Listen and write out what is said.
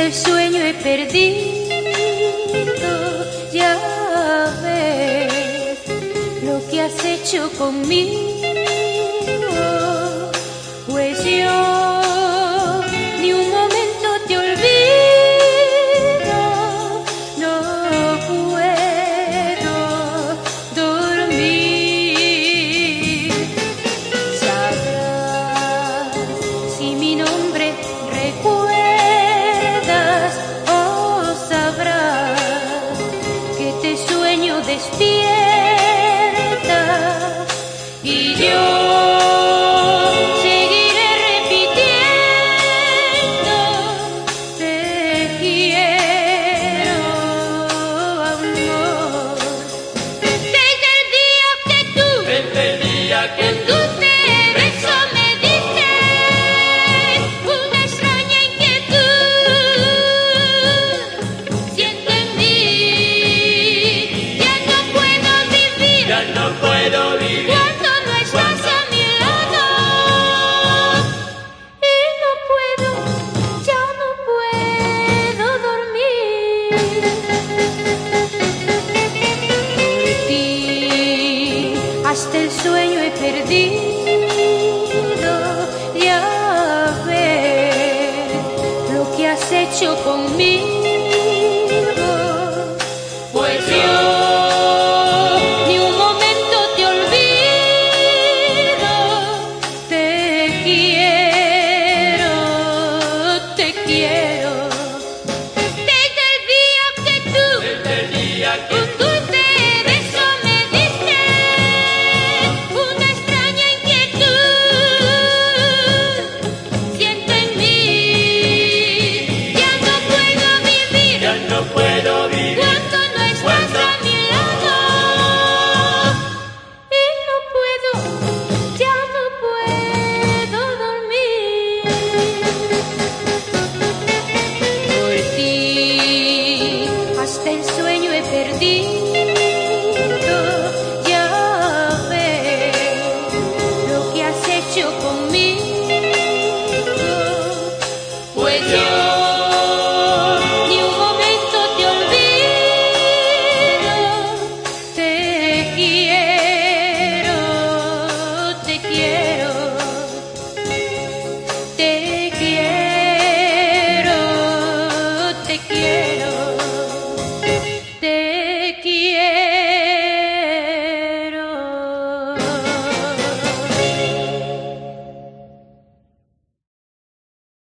El sueño he perdido, ya ves lo que has hecho conmigo. despierta y yo. hasta el sueño he perdido. Ya ver lo que has hecho conmigo.